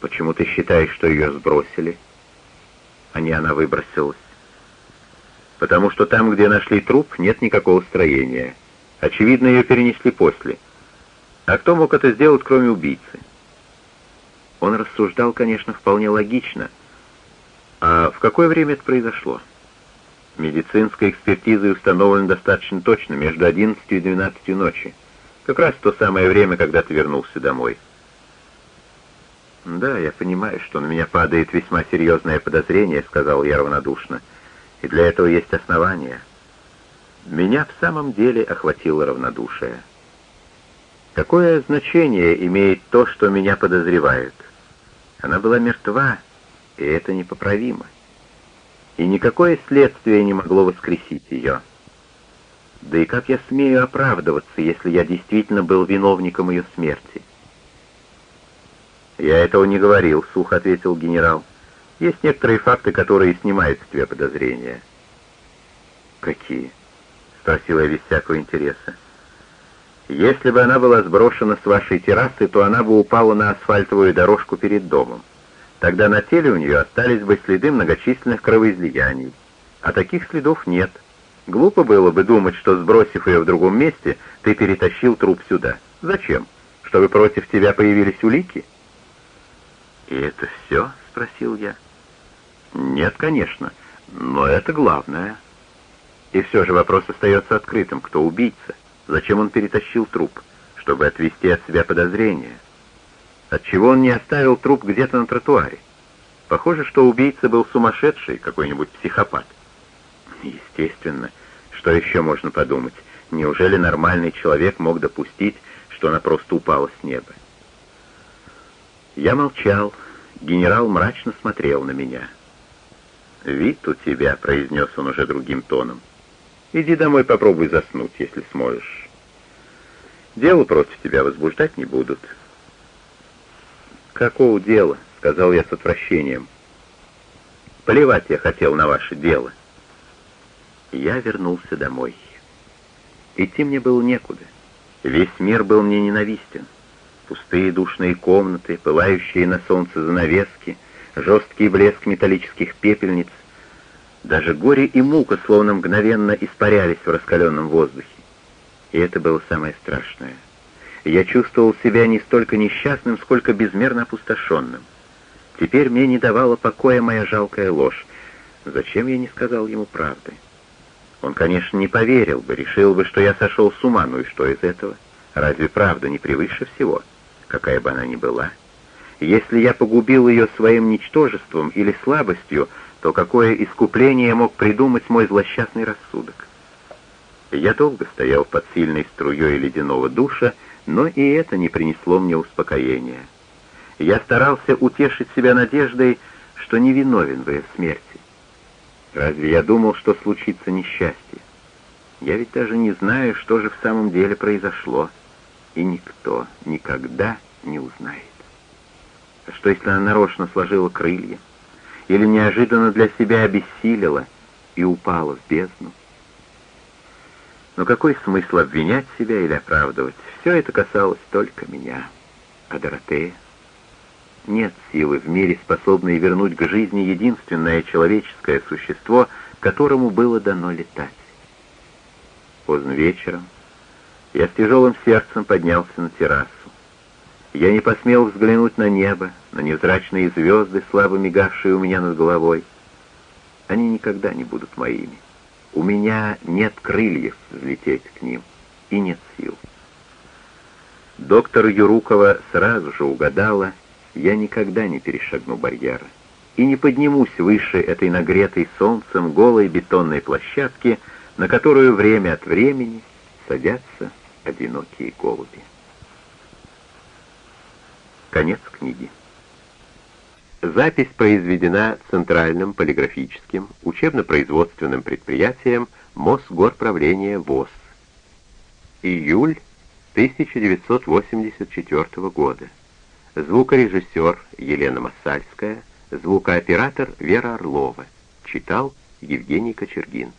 Почему ты считаешь, что ее сбросили? А не она выбросилась. Потому что там, где нашли труп, нет никакого строения. Очевидно, ее перенесли после. А кто мог это сделать, кроме убийцы? Он рассуждал, конечно, вполне логично. А в какое время это произошло? Медицинской экспертизой установлено достаточно точно, между 11 и 12 ночи. Как раз то самое время, когда ты вернулся домой. «Да, я понимаю, что на меня падает весьма серьезное подозрение», — сказал я равнодушно. «И для этого есть основания». Меня в самом деле охватило равнодушие. Какое значение имеет то, что меня подозревают? Она была мертва, и это непоправимо. И никакое следствие не могло воскресить ее. Да и как я смею оправдываться, если я действительно был виновником ее смерти? «Я этого не говорил», — сухо ответил генерал. «Есть некоторые факты, которые снимают с тебя подозрения». «Какие?» — спросила я без всякого интереса. «Если бы она была сброшена с вашей террасы, то она бы упала на асфальтовую дорожку перед домом. Тогда на теле у нее остались бы следы многочисленных кровоизлияний. А таких следов нет. Глупо было бы думать, что, сбросив ее в другом месте, ты перетащил труп сюда. Зачем? Чтобы против тебя появились улики?» «И это все?» — спросил я. «Нет, конечно, но это главное». И все же вопрос остается открытым. Кто убийца? Зачем он перетащил труп? Чтобы отвести от себя подозрения. Отчего он не оставил труп где-то на тротуаре? Похоже, что убийца был сумасшедший, какой-нибудь психопат. Естественно. Что еще можно подумать? Неужели нормальный человек мог допустить, что она просто упала с неба? Я молчал. Генерал мрачно смотрел на меня. «Вид у тебя», — произнес он уже другим тоном. «Иди домой, попробуй заснуть, если сможешь. Дело против тебя возбуждать не будут». «Какого дела?» — сказал я с отвращением. «Плевать я хотел на ваше дело». Я вернулся домой. Идти мне было некуда. Весь мир был мне ненавистен. Пустые душные комнаты, пылающие на солнце занавески, жесткий блеск металлических пепельниц. Даже горе и мука словно мгновенно испарялись в раскаленном воздухе. И это было самое страшное. Я чувствовал себя не столько несчастным, сколько безмерно опустошенным. Теперь мне не давала покоя моя жалкая ложь. Зачем я не сказал ему правды? Он, конечно, не поверил бы, решил бы, что я сошел с ума, ну и что из этого? Разве правда не превыше всего?» Какая бы она ни была. Если я погубил ее своим ничтожеством или слабостью, то какое искупление мог придумать мой злосчастный рассудок? Я долго стоял под сильной струей ледяного душа, но и это не принесло мне успокоения. Я старался утешить себя надеждой, что не виновен в ее смерти. Разве я думал, что случится несчастье? Я ведь даже не знаю, что же в самом деле произошло и никто никогда не узнает. Что, если она нарочно сложила крылья? Или неожиданно для себя обессилила и упала в бездну? Но какой смысл обвинять себя или оправдывать? Все это касалось только меня. А Доротея? Нет силы в мире, способной вернуть к жизни единственное человеческое существо, которому было дано летать. Поздно вечером, я с тяжелым сердцем поднялся на террасу. Я не посмел взглянуть на небо, на невзрачные звезды, слабо мигавшие у меня над головой. Они никогда не будут моими. У меня нет крыльев взлететь к ним, и нет сил. Доктор Юрукова сразу же угадала, я никогда не перешагну барьера и не поднимусь выше этой нагретой солнцем голой бетонной площадки, на которую время от времени садятся одинокие голуби. Конец книги. Запись произведена Центральным полиграфическим учебно-производственным предприятием Мосгорправления ВОЗ. Июль 1984 года. Звукорежиссер Елена Масальская, звукооператор Вера Орлова. Читал Евгений Кочергин.